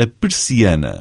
a persiana.